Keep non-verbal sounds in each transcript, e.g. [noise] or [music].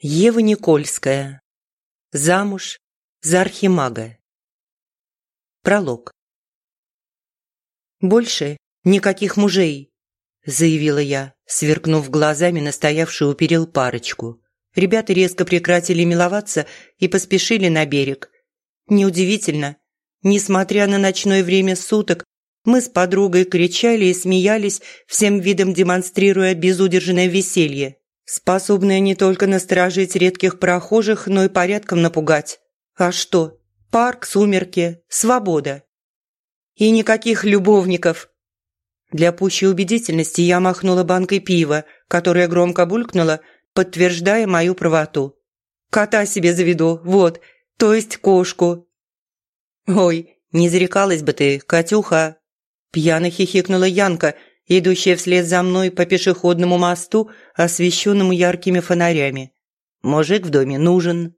Ева Никольская. Замуж за архимага. Пролог. «Больше никаких мужей», – заявила я, сверкнув глазами на стоявшую у перил парочку. Ребята резко прекратили миловаться и поспешили на берег. Неудивительно, несмотря на ночное время суток, мы с подругой кричали и смеялись, всем видом демонстрируя безудержное веселье, способное не только насторожить редких прохожих, но и порядком напугать. А что? Парк, сумерки, свобода. И никаких любовников. Для пущей убедительности я махнула банкой пива, которая громко булькнула, подтверждая мою правоту. Кота себе заведу, вот, то есть кошку. Ой, не зарекалась бы ты, Катюха, Пьяно хихикнула Янка, идущая вслед за мной по пешеходному мосту, освещенному яркими фонарями. «Мужик в доме нужен».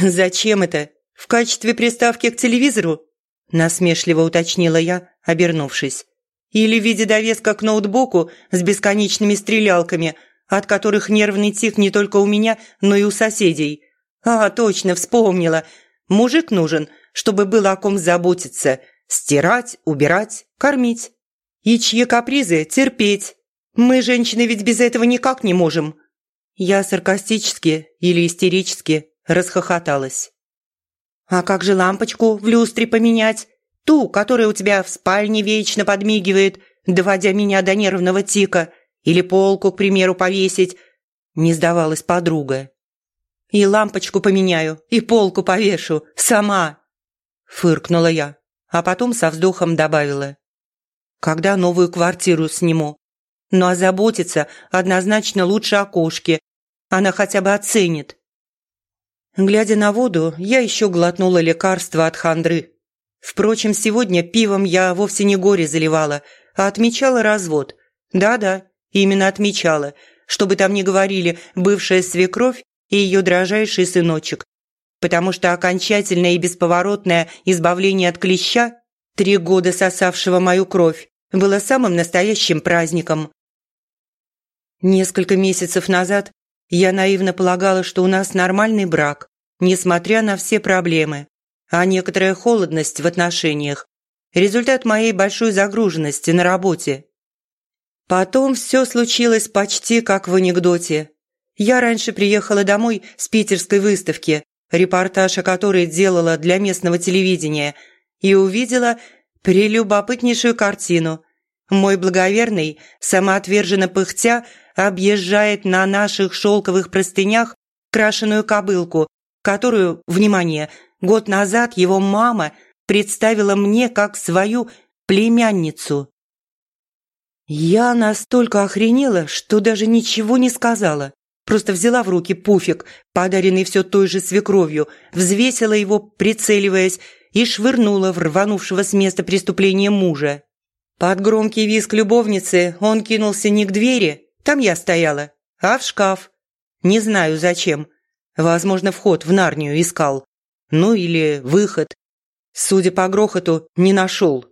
«Зачем это? В качестве приставки к телевизору?» насмешливо уточнила я, обернувшись. «Или в виде довеска к ноутбуку с бесконечными стрелялками, от которых нервный тик не только у меня, но и у соседей. А, точно, вспомнила. Мужик нужен, чтобы было о ком заботиться – Стирать, убирать, кормить. И чьи капризы терпеть. Мы, женщины, ведь без этого никак не можем. Я саркастически или истерически расхохоталась. А как же лампочку в люстре поменять? Ту, которая у тебя в спальне вечно подмигивает, доводя меня до нервного тика. Или полку, к примеру, повесить. Не сдавалась подруга. И лампочку поменяю, и полку повешу. Сама. Фыркнула я а потом со вздохом добавила. «Когда новую квартиру сниму? Но озаботиться однозначно лучше о кошке. Она хотя бы оценит». Глядя на воду, я еще глотнула лекарство от хандры. Впрочем, сегодня пивом я вовсе не горе заливала, а отмечала развод. Да-да, именно отмечала, чтобы там не говорили бывшая свекровь и ее дрожайший сыночек потому что окончательное и бесповоротное избавление от клеща, три года сосавшего мою кровь, было самым настоящим праздником. Несколько месяцев назад я наивно полагала, что у нас нормальный брак, несмотря на все проблемы, а некоторая холодность в отношениях – результат моей большой загруженности на работе. Потом все случилось почти как в анекдоте. Я раньше приехала домой с питерской выставки, репортаж о которой делала для местного телевидения, и увидела прелюбопытнейшую картину. Мой благоверный, самоотверженно пыхтя, объезжает на наших шелковых простынях крашеную кобылку, которую, внимание, год назад его мама представила мне как свою племянницу. Я настолько охренела, что даже ничего не сказала. Просто взяла в руки пуфик, подаренный все той же свекровью, взвесила его, прицеливаясь, и швырнула в рванувшего с места преступления мужа. Под громкий визг любовницы он кинулся не к двери, там я стояла, а в шкаф. Не знаю зачем. Возможно, вход в Нарнию искал. Ну или выход. Судя по грохоту, не нашел.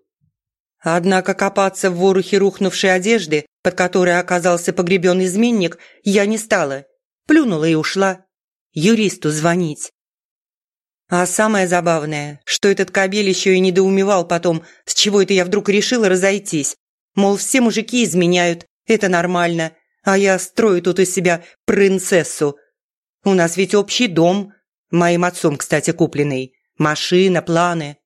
Однако копаться в ворухе рухнувшей одежды, под которой оказался погребен изменник, я не стала. Плюнула и ушла. Юристу звонить. А самое забавное, что этот кабель еще и недоумевал потом, с чего это я вдруг решила разойтись. Мол, все мужики изменяют, это нормально, а я строю тут из себя принцессу. У нас ведь общий дом, моим отцом, кстати, купленный, машина, планы.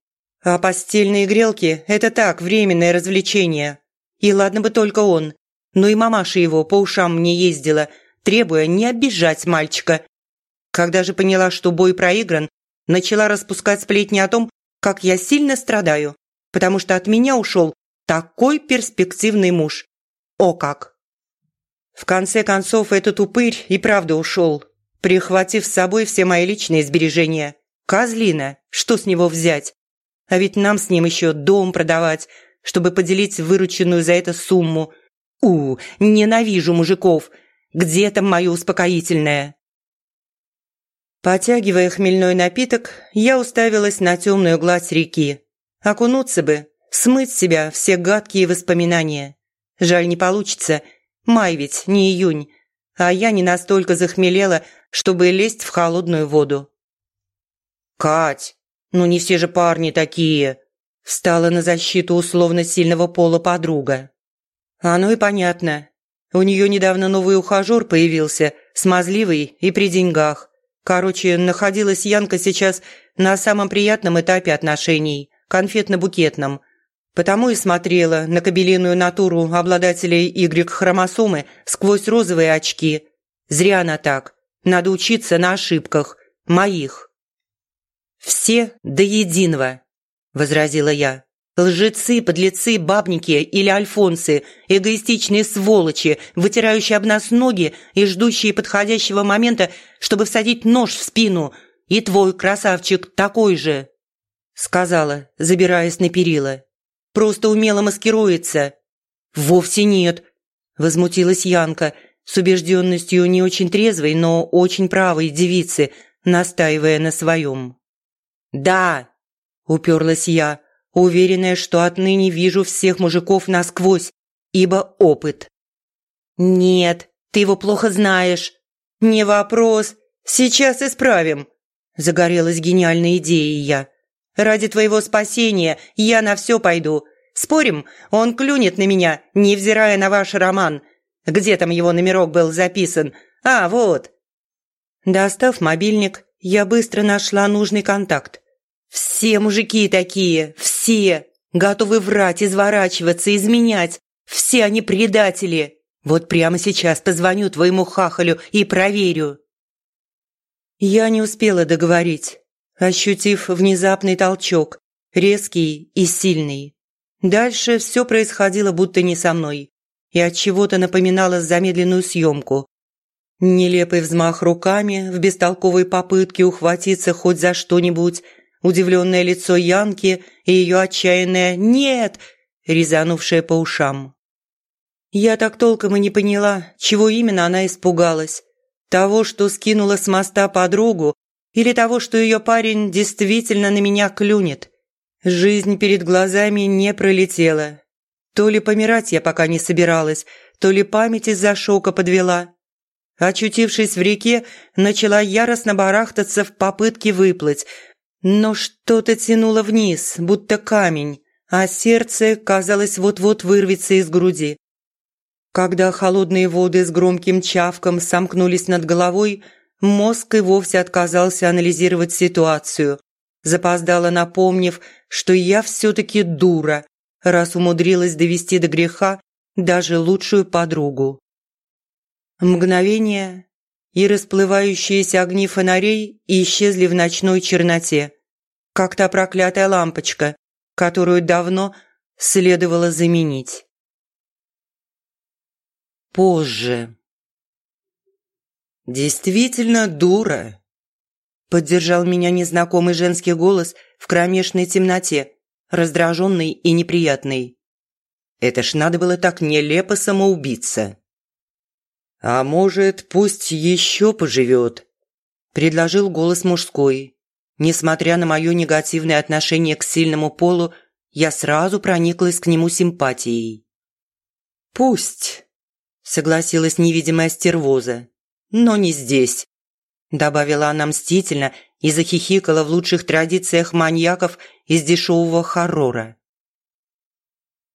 А постельные грелки – это так, временное развлечение. И ладно бы только он, но и мамаша его по ушам мне ездила, требуя не обижать мальчика. Когда же поняла, что бой проигран, начала распускать сплетни о том, как я сильно страдаю, потому что от меня ушел такой перспективный муж. О как! В конце концов, этот упырь и правда ушел, прихватив с собой все мои личные сбережения. Козлина, что с него взять? А ведь нам с ним еще дом продавать, чтобы поделить вырученную за это сумму. У, ненавижу мужиков. Где там мое успокоительное? Потягивая хмельной напиток, я уставилась на темную гладь реки. Окунуться бы, смыть с себя все гадкие воспоминания. Жаль, не получится. Май ведь, не июнь. а я не настолько захмелела, чтобы лезть в холодную воду. «Кать, ну не все же парни такие!» Встала на защиту условно сильного пола подруга. Оно и понятно. У нее недавно новый ухажер появился, смазливый и при деньгах. Короче, находилась Янка сейчас на самом приятном этапе отношений, конфетно-букетном. Потому и смотрела на кабелиную натуру обладателей Y-хромосомы сквозь розовые очки. Зря она так. Надо учиться на ошибках. Моих. Все до единого, возразила я. Лжецы, подлецы, бабники или альфонсы, эгоистичные сволочи, вытирающие об нас ноги и ждущие подходящего момента, чтобы всадить нож в спину. И твой красавчик такой же, сказала, забираясь на перила. Просто умело маскируется. Вовсе нет, возмутилась Янка с убежденностью не очень трезвой, но очень правой девицы, настаивая на своем. «Да!» – уперлась я, уверенная, что отныне вижу всех мужиков насквозь, ибо опыт. «Нет, ты его плохо знаешь». «Не вопрос, сейчас исправим», – загорелась гениальной идеей я. «Ради твоего спасения я на все пойду. Спорим, он клюнет на меня, невзирая на ваш роман. Где там его номерок был записан? А, вот». Достав мобильник, я быстро нашла нужный контакт. Все мужики такие, все. Готовы врать, изворачиваться, изменять. Все они предатели. Вот прямо сейчас позвоню твоему хахалю и проверю». Я не успела договорить, ощутив внезапный толчок, резкий и сильный. Дальше все происходило будто не со мной и от чего-то напоминало замедленную съемку. Нелепый взмах руками в бестолковой попытке ухватиться хоть за что-нибудь – удивленное лицо Янки и ее отчаянное «нет», резанувшее по ушам. Я так толком и не поняла, чего именно она испугалась. Того, что скинула с моста подругу, или того, что ее парень действительно на меня клюнет. Жизнь перед глазами не пролетела. То ли помирать я пока не собиралась, то ли память из-за шока подвела. Очутившись в реке, начала яростно барахтаться в попытке выплыть, но что-то тянуло вниз, будто камень, а сердце, казалось, вот-вот вырвется из груди. Когда холодные воды с громким чавком сомкнулись над головой, мозг и вовсе отказался анализировать ситуацию, запоздало напомнив, что я все-таки дура, раз умудрилась довести до греха даже лучшую подругу. Мгновение, и расплывающиеся огни фонарей исчезли в ночной черноте, как та проклятая лампочка, которую давно следовало заменить. Позже. «Действительно дура», – поддержал меня незнакомый женский голос в кромешной темноте, раздраженный и неприятный. «Это ж надо было так нелепо самоубиться». «А может, пусть еще поживет?» – предложил голос мужской. Несмотря на мое негативное отношение к сильному полу, я сразу прониклась к нему симпатией. «Пусть», – согласилась невидимая стервоза, – «но не здесь», – добавила она мстительно и захихикала в лучших традициях маньяков из дешевого хоррора.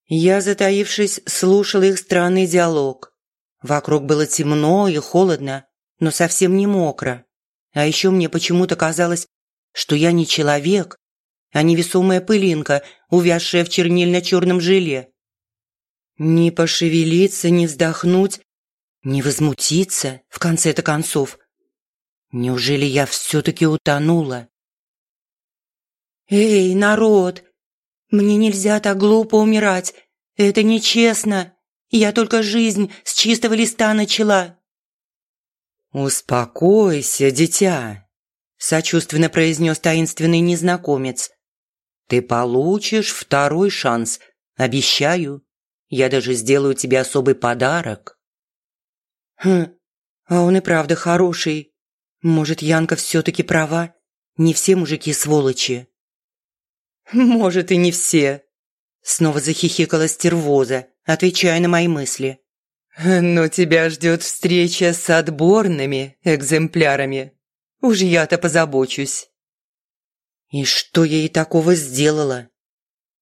Я, затаившись, слушала их странный диалог. Вокруг было темно и холодно, но совсем не мокро. А еще мне почему-то казалось, что я не человек, а невесомая пылинка, увязшая в чернильно-черном желе. Не пошевелиться, не вздохнуть, не возмутиться, в конце-то концов. Неужели я все-таки утонула? «Эй, народ! Мне нельзя так глупо умирать! Это нечестно!» Я только жизнь с чистого листа начала». «Успокойся, дитя», – сочувственно произнес таинственный незнакомец. «Ты получишь второй шанс, обещаю. Я даже сделаю тебе особый подарок». «Хм, а он и правда хороший. Может, Янка все-таки права? Не все мужики сволочи». «Может, и не все», – снова захихикала стервоза, отвечая на мои мысли. «Но тебя ждет встреча с отборными экземплярами. Уж я-то позабочусь». «И что я ей такого сделала?»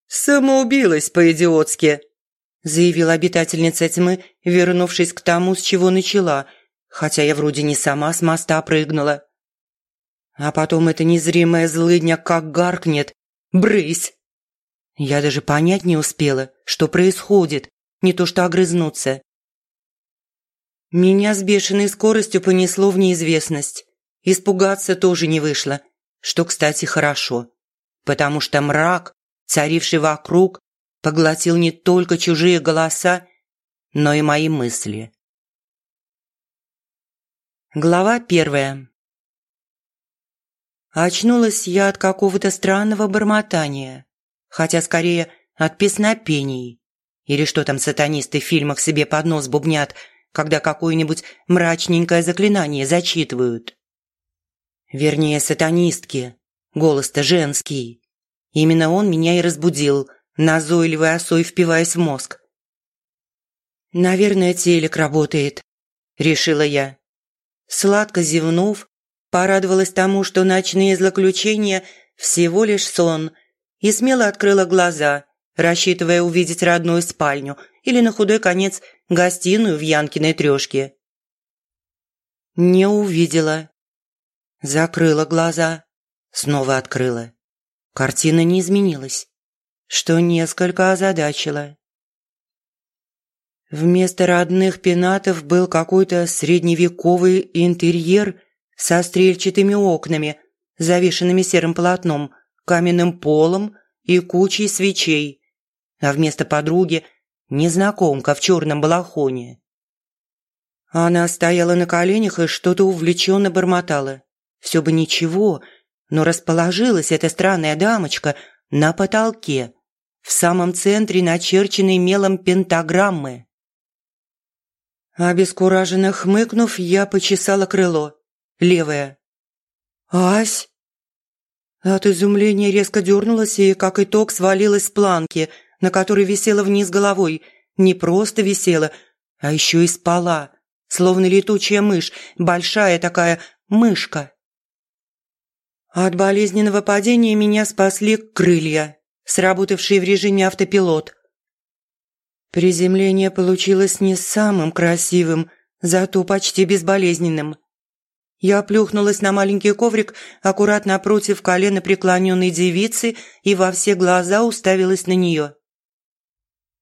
«Самоубилась по-идиотски», – заявила обитательница тьмы, вернувшись к тому, с чего начала, хотя я вроде не сама с моста прыгнула. А потом эта незримая злыдня как гаркнет «Брысь!». Я даже понять не успела, что происходит, не то что огрызнуться. Меня с бешеной скоростью понесло в неизвестность. Испугаться тоже не вышло, что, кстати, хорошо, потому что мрак, царивший вокруг, поглотил не только чужие голоса, но и мои мысли. Глава первая. Очнулась я от какого-то странного бормотания, хотя скорее от песнопений. Или что там сатанисты в фильмах себе под нос бубнят, когда какое-нибудь мрачненькое заклинание зачитывают. Вернее, сатанистки. Голос-то женский. Именно он меня и разбудил, назойливой осой впиваясь в мозг. «Наверное, телек работает», – решила я. Сладко зевнув, порадовалась тому, что ночные злоключения – всего лишь сон, и смело открыла глаза, рассчитывая увидеть родную спальню или на худой конец гостиную в Янкиной трёшке. Не увидела. Закрыла глаза, снова открыла. Картина не изменилась что несколько озадачило. Вместо родных пенатов был какой-то средневековый интерьер со стрельчатыми окнами, завешенными серым полотном, каменным полом и кучей свечей, а вместо подруги – незнакомка в черном балахоне. Она стояла на коленях и что-то увлеченно бормотала. Все бы ничего, но расположилась эта странная дамочка на потолке – в самом центре начерченной мелом пентаграммы. Обескураженно хмыкнув, я почесала крыло. Левое. «Ась!» От изумления резко дернулась и, как итог, свалилась с планки, на которой висела вниз головой. Не просто висела, а еще и спала, словно летучая мышь, большая такая мышка. От болезненного падения меня спасли крылья сработавший в режиме автопилот. Приземление получилось не самым красивым, зато почти безболезненным. Я плюхнулась на маленький коврик аккуратно напротив колена преклоненной девицы и во все глаза уставилась на нее.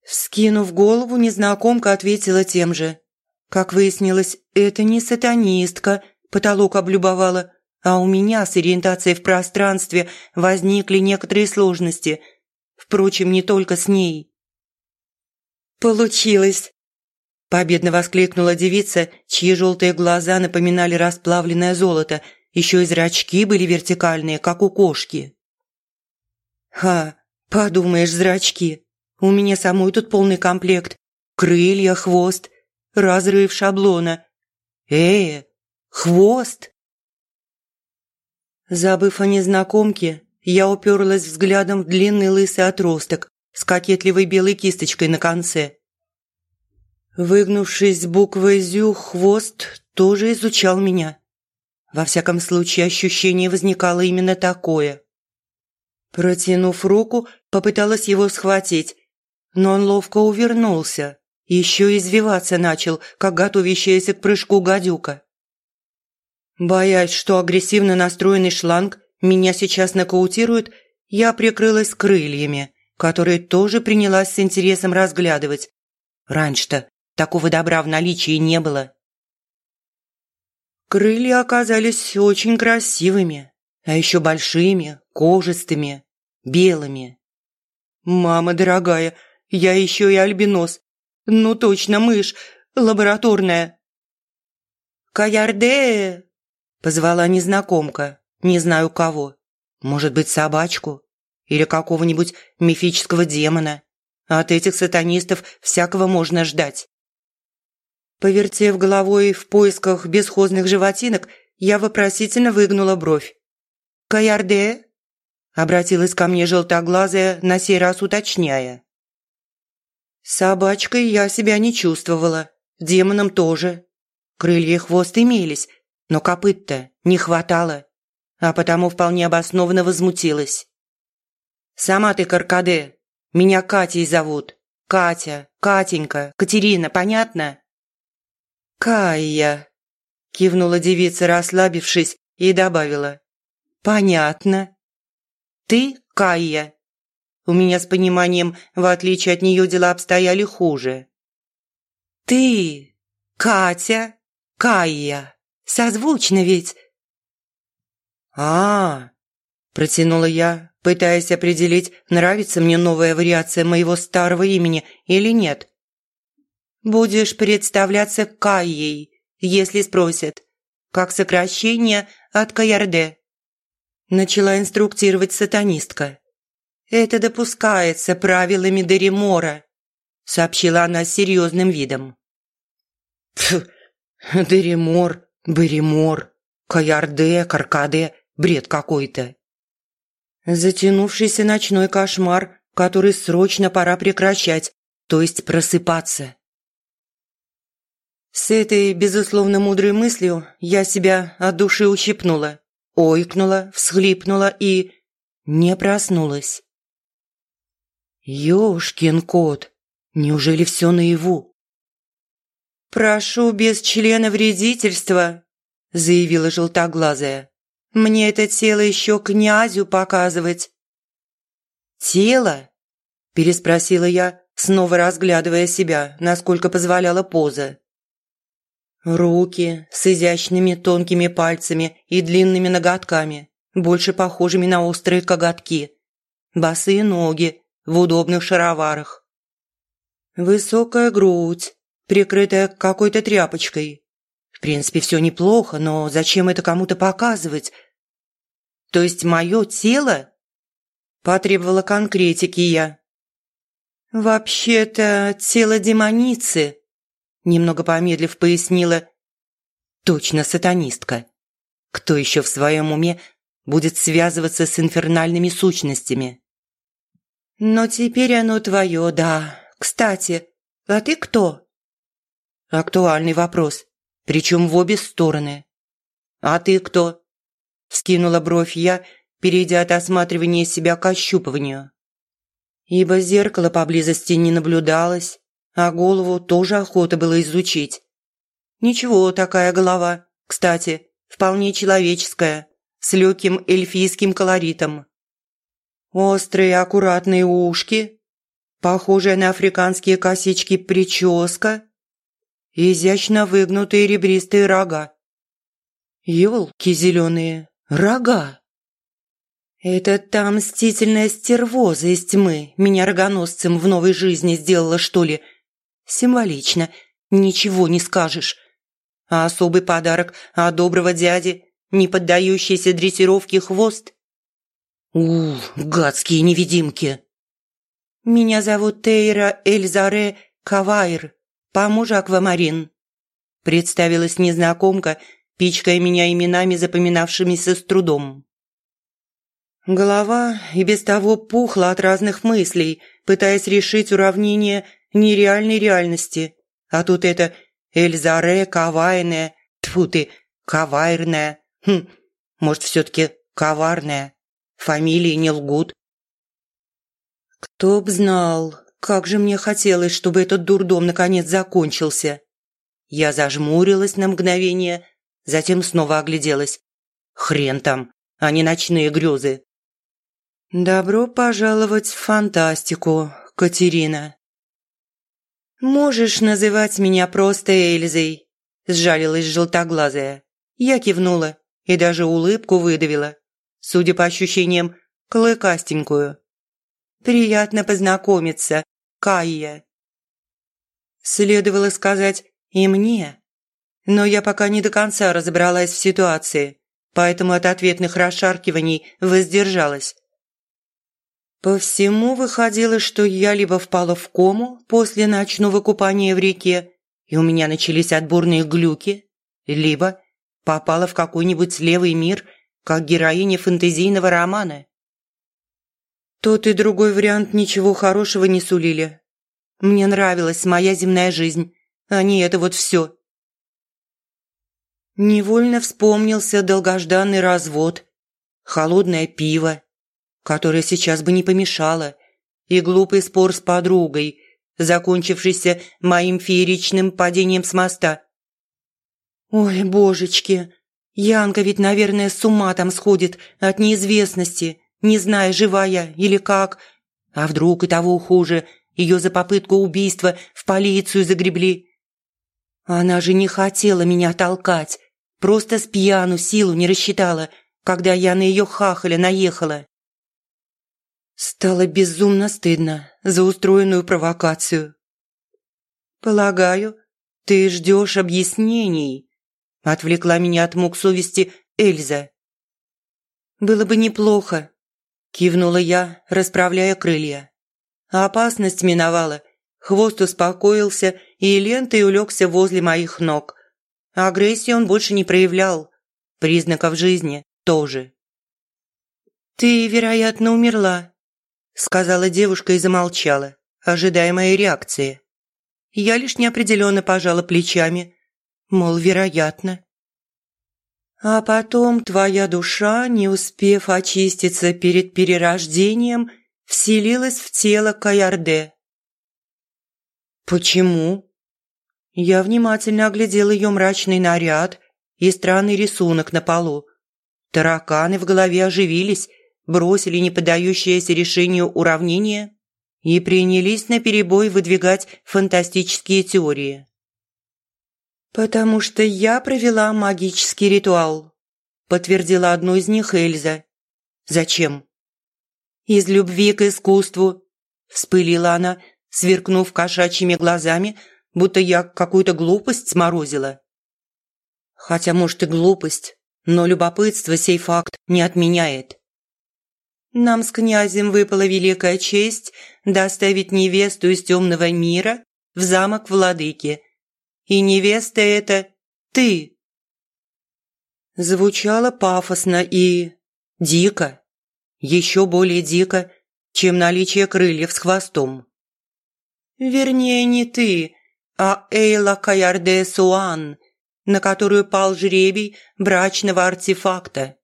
Скинув голову, незнакомка ответила тем же. Как выяснилось, это не сатанистка, потолок облюбовала, а у меня с ориентацией в пространстве возникли некоторые сложности – Впрочем, не только с ней. «Получилось!» – победно воскликнула девица, чьи желтые глаза напоминали расплавленное золото, еще и зрачки были вертикальные, как у кошки. «Ха, подумаешь, зрачки. У меня самой тут полный комплект. Крылья, хвост, разрыв шаблона. Э, хвост!» Забыв о незнакомке, я уперлась взглядом в длинный лысый отросток с кокетливой белой кисточкой на конце. Выгнувшись буквой «зю», хвост тоже изучал меня. Во всяком случае, ощущение возникало именно такое. Протянув руку, попыталась его схватить, но он ловко увернулся, еще извиваться начал, как готовящаяся к прыжку гадюка. Боясь, что агрессивно настроенный шланг меня сейчас нокаутируют, я прикрылась крыльями, которые тоже принялась с интересом разглядывать. Раньше-то такого добра в наличии не было. Крылья оказались очень красивыми, а еще большими, кожистыми, белыми. «Мама дорогая, я еще и альбинос. Ну точно, мышь, лабораторная». «Каярде!» – позвала незнакомка. Не знаю кого. Может быть, собачку? Или какого-нибудь мифического демона? От этих сатанистов всякого можно ждать. Повертев головой в поисках бесхозных животинок, я вопросительно выгнула бровь. «Каярде?» – обратилась ко мне желтоглазая, на сей раз уточняя. Собачкой я себя не чувствовала, демонам тоже. Крылья и хвост имелись, но копыт-то не хватало, а потому вполне обоснованно возмутилась. «Сама ты, Каркаде, меня Катей зовут. Катя, Катенька, Катерина, понятно?» «Кая», – кивнула девица, расслабившись, и добавила. «Понятно. Ты Кая?» У меня с пониманием, в отличие от нее, дела обстояли хуже. «Ты, Катя, Кая, созвучно ведь?» «А, -а протянула я, пытаясь определить, нравится мне новая вариация моего старого имени или нет. «Будешь представляться Кайей, если спросят, как сокращение от Каярде», начала инструктировать сатанистка. «Это допускается правилами Деримора», – сообщила она с серьезным видом. «Пф, Деримор, Беримор, Каярде, Каркаде, бред какой-то». Затянувшийся ночной кошмар, который срочно пора прекращать, то есть просыпаться. С этой, безусловно, мудрой мыслью я себя от души ущипнула, ойкнула, всхлипнула и не проснулась. «Ёшкин кот! Неужели все наяву?» «Прошу без члена вредительства», – заявила желтоглазая. «Мне это тело еще князю показывать». «Тело?» – переспросила я, снова разглядывая себя, насколько позволяла поза. Руки с изящными тонкими пальцами и длинными ноготками, больше похожими на острые коготки. Босые ноги, в удобных шароварах. Высокая грудь, прикрытая какой-то тряпочкой. В принципе, все неплохо, но зачем это кому-то показывать? То есть мое тело? Потребовала конкретики я. «Вообще-то тело демоницы», – немного помедлив пояснила. «Точно сатанистка. Кто еще в своем уме будет связываться с инфернальными сущностями?» «Но теперь оно твое, да. Кстати, а ты кто?» Актуальный вопрос, причем в обе стороны. «А ты кто?» Скинула бровь я, перейдя от осматривания себя к ощупыванию. Ибо зеркало поблизости не наблюдалось, а голову тоже охота было изучить. Ничего, такая голова, кстати, вполне человеческая, с легким эльфийским колоритом. Острые аккуратные ушки, похожая на африканские косички прическа, изящно выгнутые ребристые рога. Ёлки зеленые, рога! Это та мстительная стервоза из тьмы меня рогоносцем в новой жизни сделала, что ли? Символично, ничего не скажешь. А особый подарок от доброго дяди, не поддающийся дрессировке хвост, у, гадские невидимки. Меня зовут Тейра Эльзаре Кавайр, по мужу Аквамарин. Представилась незнакомка, пичкая меня именами, запоминавшимися с трудом. Голова и без того пухла от разных мыслей, пытаясь решить уравнение нереальной реальности. А тут это Эльзаре Кавайная, тьфу ты, Кавайрная. Хм, может, все-таки коварная. Фамилии не лгут. Кто б знал, как же мне хотелось, чтобы этот дурдом наконец закончился. Я зажмурилась на мгновение, затем снова огляделась. Хрен там, а не ночные грезы. «Добро пожаловать в фантастику, Катерина». «Можешь называть меня просто Эльзой», – сжалилась желтоглазая. Я кивнула и даже улыбку выдавила судя по ощущениям, клыкастенькую. «Приятно познакомиться, Кайя». Следовало сказать «и мне». Но я пока не до конца разобралась в ситуации, поэтому от ответных расшаркиваний воздержалась. По всему выходило, что я либо впала в кому после ночного купания в реке, и у меня начались отборные глюки, либо попала в какой-нибудь левый мир как героиня фэнтезийного романа. Тот и другой вариант ничего хорошего не сулили. Мне нравилась моя земная жизнь, а не это вот все. Невольно вспомнился долгожданный развод, холодное пиво, которое сейчас бы не помешало, и глупый спор с подругой, закончившийся моим фееричным падением с моста. «Ой, божечки, Янка ведь, наверное, с ума там сходит от неизвестности, не зная, жива я или как. А вдруг и того хуже, ее за попытку убийства в полицию загребли. Она же не хотела меня толкать, просто с пьяну силу не рассчитала, когда я на ее хахаля наехала. Стало безумно стыдно за устроенную провокацию. «Полагаю, ты ждешь объяснений», – отвлекла меня от мук совести Эльза. «Было бы неплохо», – кивнула я, расправляя крылья. Опасность миновала, хвост успокоился и лентой улегся возле моих ног. Агрессии он больше не проявлял, признаков жизни тоже. «Ты, вероятно, умерла», сказала девушка и замолчала, ожидая моей реакции. Я лишь неопределенно пожала плечами, мол, вероятно. А потом твоя душа, не успев очиститься перед перерождением, вселилась в тело Каярде. «Почему?» Я внимательно оглядел ее мрачный наряд и странный рисунок на полу. Тараканы в голове оживились, бросили неподдающееся решению уравнение и принялись наперебой выдвигать фантастические теории. «Потому что я провела магический ритуал», – подтвердила одну из них Эльза. «Зачем?» «Из любви к искусству», – вспылила она, сверкнув кошачьими глазами, будто я какую-то глупость сморозила. Хотя, может, и глупость, но любопытство сей факт не отменяет. Нам с князем выпала великая честь доставить невесту из темного мира в замок владыки. И невеста эта ты. Звучало пафосно и дико. Еще более дико, чем наличие крыльев с хвостом. Вернее, не ты, а Эйла Каярде Суан, на которую пал жребий брачного артефакта.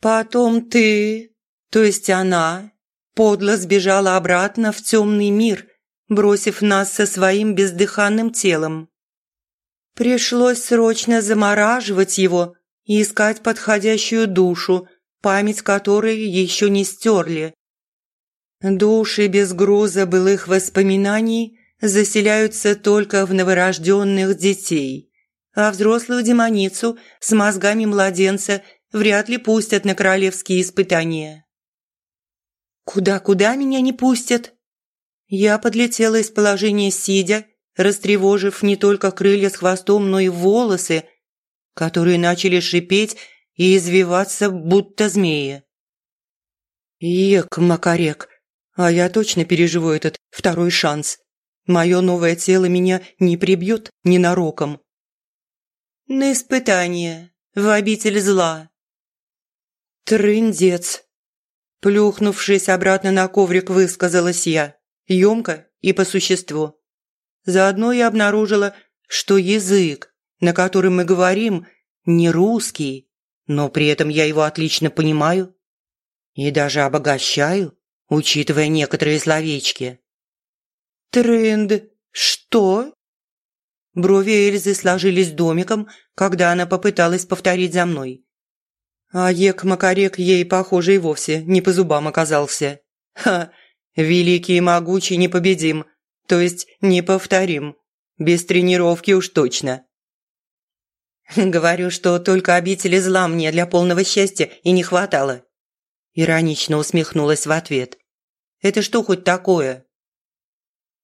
Потом ты то есть она подло сбежала обратно в темный мир, бросив нас со своим бездыханным телом. Пришлось срочно замораживать его и искать подходящую душу, память которой еще не стерли. Души без груза былых воспоминаний заселяются только в новорожденных детей, а взрослую демоницу с мозгами младенца вряд ли пустят на королевские испытания. Куда-куда меня не пустят? Я подлетела из положения сидя, растревожив не только крылья с хвостом, но и волосы, которые начали шипеть и извиваться, будто змеи. Ек, Макарек, а я точно переживу этот второй шанс. Мое новое тело меня не прибьет ненароком. На испытание, в обитель зла. Трындец. Плюхнувшись обратно на коврик, высказалась я, емко и по существу. Заодно я обнаружила, что язык, на котором мы говорим, не русский, но при этом я его отлично понимаю и даже обогащаю, учитывая некоторые словечки. «Тренд, что?» Брови Эльзы сложились домиком, когда она попыталась повторить за мной. А Ек-Макарек ей, похоже, и вовсе не по зубам оказался. Ха! Великий и могучий непобедим, то есть неповторим. Без тренировки уж точно. [laughs] Говорю, что только обители зла мне для полного счастья и не хватало. Иронично усмехнулась в ответ. Это что хоть такое?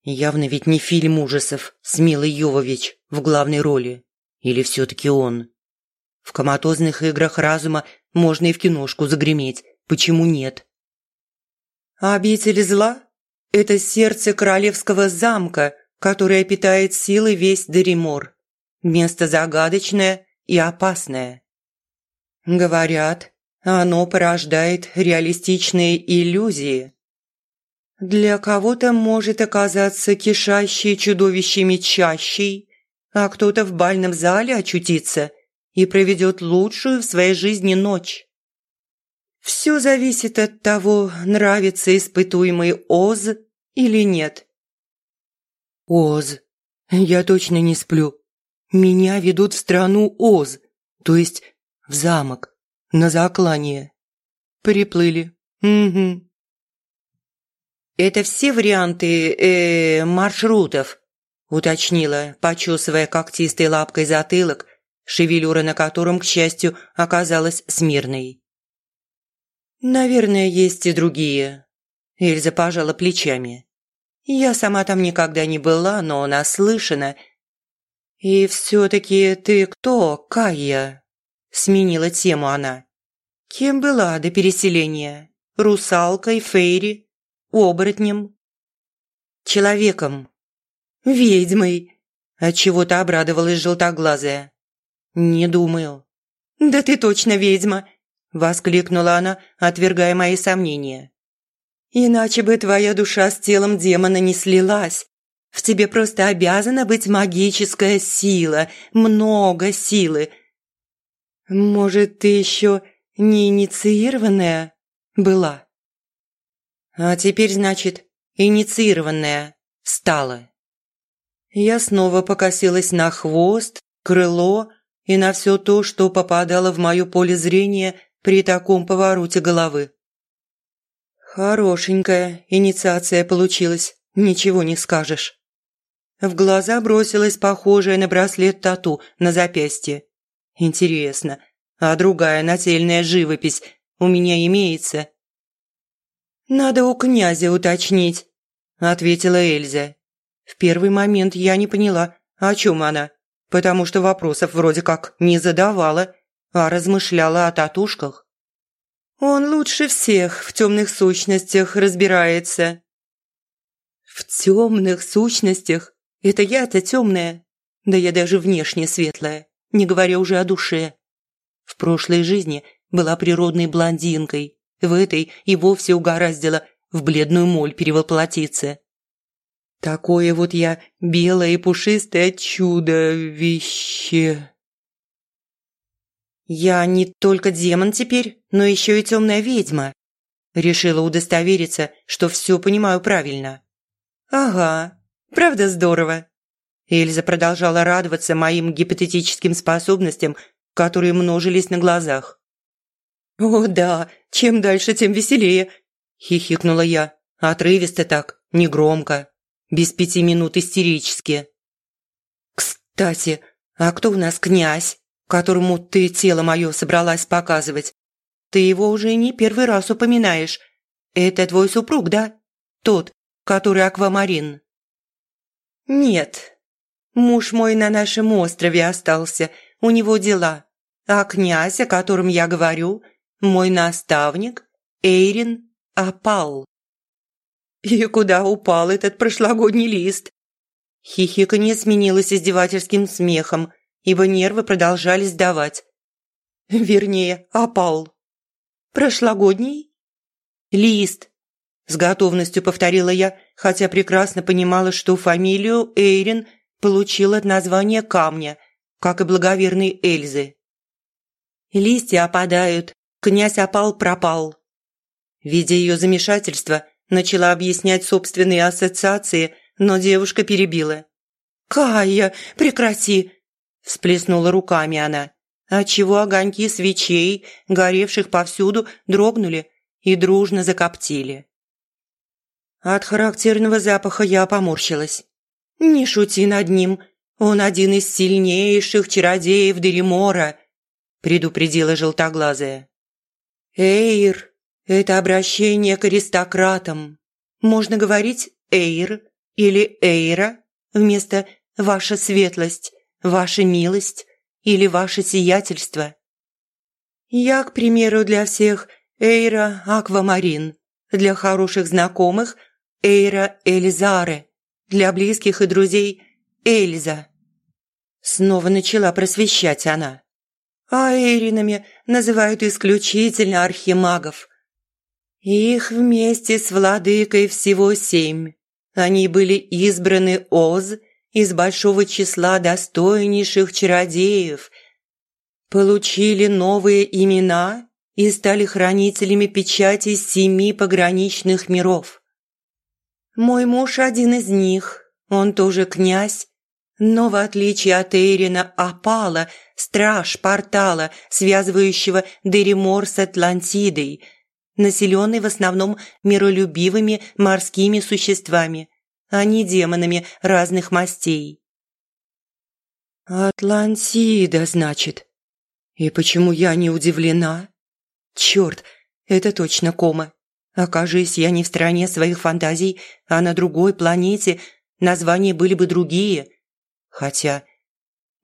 Явно ведь не фильм ужасов с Милой Йовович в главной роли. Или все-таки он? В коматозных играх разума можно и в киношку загреметь. Почему нет? Обитель зла – это сердце королевского замка, которое питает силой весь Деримор. Место загадочное и опасное. Говорят, оно порождает реалистичные иллюзии. Для кого-то может оказаться кишащей чудовищами чащей, а кто-то в бальном зале очутится и проведет лучшую в своей жизни ночь. Все зависит от того, нравится испытуемый Оз или нет. Оз. Я точно не сплю. Меня ведут в страну Оз, то есть в замок, на заклание. Приплыли. Угу. «Это все варианты э, маршрутов», – уточнила, почесывая когтистой лапкой затылок, шевелюра на котором, к счастью, оказалась смирной. «Наверное, есть и другие», – Эльза пожала плечами. «Я сама там никогда не была, но наслышана». «И все-таки ты кто, Кая?» – сменила тему она. «Кем была до переселения? Русалкой, фейри?» оборотнем, человеком, ведьмой. Отчего-то обрадовалась желтоглазая. «Не думаю». «Да ты точно ведьма!» – воскликнула она, отвергая мои сомнения. «Иначе бы твоя душа с телом демона не слилась. В тебе просто обязана быть магическая сила, много силы. Может, ты еще не инициированная была?» А теперь, значит, инициированная стала. Я снова покосилась на хвост, крыло и на все то, что попадало в мое поле зрения при таком повороте головы. Хорошенькая инициация получилась, ничего не скажешь. В глаза бросилась похожая на браслет тату на запястье. Интересно, а другая нательная живопись у меня имеется? «Надо у князя уточнить», – ответила Эльза. В первый момент я не поняла, о чем она, потому что вопросов вроде как не задавала, а размышляла о татушках. «Он лучше всех в темных сущностях разбирается». «В темных сущностях? Это я-то темная. Да я даже внешне светлая, не говоря уже о душе. В прошлой жизни была природной блондинкой, в этой и вовсе угораздило в бледную моль перевоплотиться. Такое вот я белое и пушистое чудо-вище. Я не только демон теперь, но еще и темная ведьма. Решила удостовериться, что все понимаю правильно. Ага, правда здорово. Эльза продолжала радоваться моим гипотетическим способностям, которые множились на глазах. «О, да, чем дальше, тем веселее», – хихикнула я. Отрывисто так, негромко, без пяти минут истерически. «Кстати, а кто у нас князь, которому ты тело мое собралась показывать? Ты его уже не первый раз упоминаешь. Это твой супруг, да? Тот, который аквамарин?» «Нет, муж мой на нашем острове остался, у него дела. А князь, о котором я говорю – мой наставник Эйрин опал. И куда упал этот прошлогодний лист? Хихиканье сменилось издевательским смехом, ибо нервы продолжали сдавать. Вернее, опал. Прошлогодний? Лист. С готовностью повторила я, хотя прекрасно понимала, что фамилию Эйрин получил от названия камня, как и благоверной Эльзы. Листья опадают Князь опал-пропал. Видя ее замешательство, начала объяснять собственные ассоциации, но девушка перебила. «Кая, прекрати!» – всплеснула руками она, отчего огоньки свечей, горевших повсюду, дрогнули и дружно закоптили. От характерного запаха я поморщилась. «Не шути над ним, он один из сильнейших чародеев Деремора», – предупредила желтоглазая. «Эйр» – это обращение к аристократам. Можно говорить «эйр» или «эйра» вместо «ваша светлость», «ваша милость» или «ваше сиятельство». Я, к примеру, для всех Эйра Аквамарин, для хороших знакомых Эйра Эльзаре, для близких и друзей Эльза. Снова начала просвещать она а Эринами называют исключительно архимагов. Их вместе с владыкой всего семь. Они были избраны Оз из большого числа достойнейших чародеев, получили новые имена и стали хранителями печати семи пограничных миров. Мой муж один из них, он тоже князь, но в отличие от Эйрина опала, страж портала, связывающего Деримор с Атлантидой, населенный в основном миролюбивыми морскими существами, а не демонами разных мастей. «Атлантида, значит. И почему я не удивлена? Черт, это точно кома. Окажись я не в стране своих фантазий, а на другой планете, названия были бы другие. Хотя,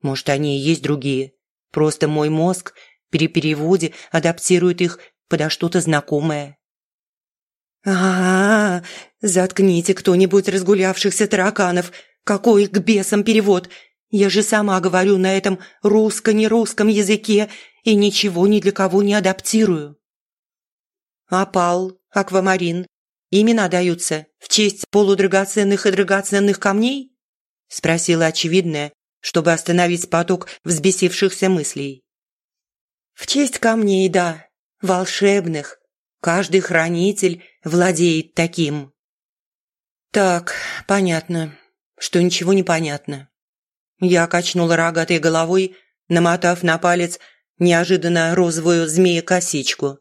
может, они и есть другие. Просто мой мозг при переводе адаптирует их подо что-то знакомое. А, -а, а Заткните кто-нибудь разгулявшихся тараканов! Какой к бесам перевод! Я же сама говорю на этом русско-нерусском языке и ничего ни для кого не адаптирую. Опал, аквамарин. Имена даются в честь полудрагоценных и драгоценных камней? Спросила очевидная, чтобы остановить поток взбесившихся мыслей. В честь камней, да, волшебных. Каждый хранитель владеет таким. Так, понятно, что ничего не понятно. Я качнула рогатой головой, намотав на палец неожиданно розовую змея-косичку.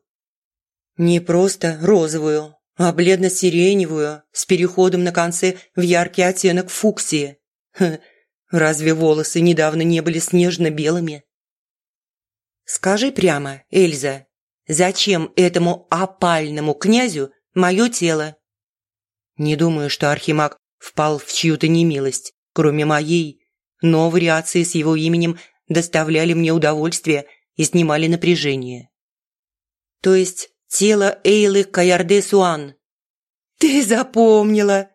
Не просто розовую, а бледно-сиреневую, с переходом на конце в яркий оттенок фуксии. Ха, разве волосы недавно не были снежно-белыми? «Скажи прямо, Эльза, зачем этому опальному князю мое тело?» Не думаю, что Архимаг впал в чью-то немилость, кроме моей, но вариации с его именем доставляли мне удовольствие и снимали напряжение. То есть тело Эйлы Каярде Суан. «Ты запомнила!»